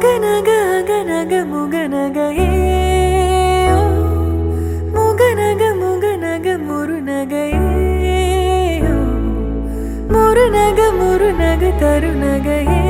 Aga Naga Aga Naga முகநகையே. முகநக முகநக முருநகையே. முருநக முருநக தருநகையே.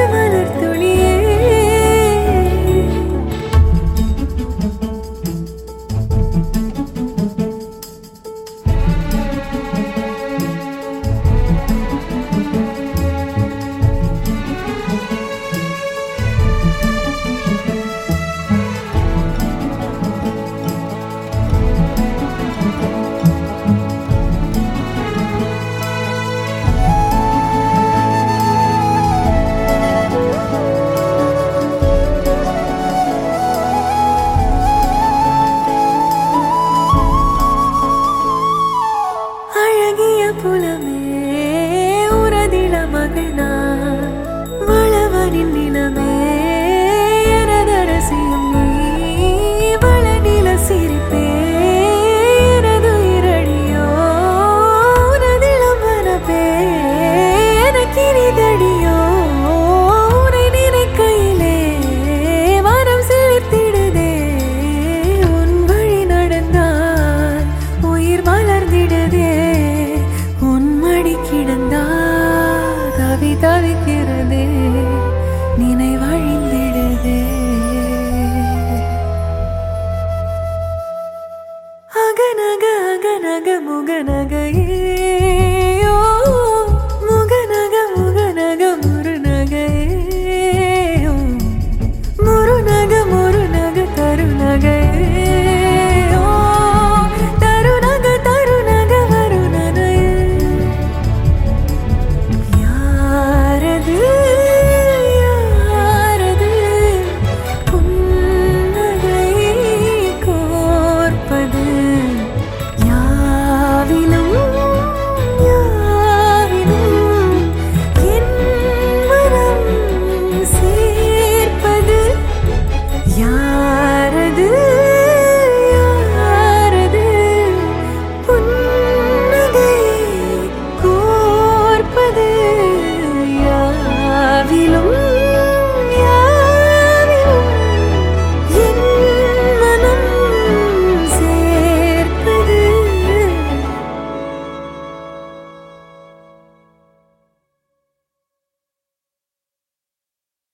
గనగ గనగ ముగనగయే